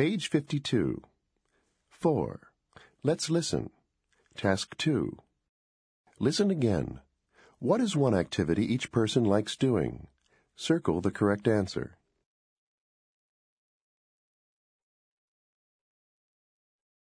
Page 52. 4. Let's listen. Task 2. Listen again. What is one activity each person likes doing? Circle the correct answer.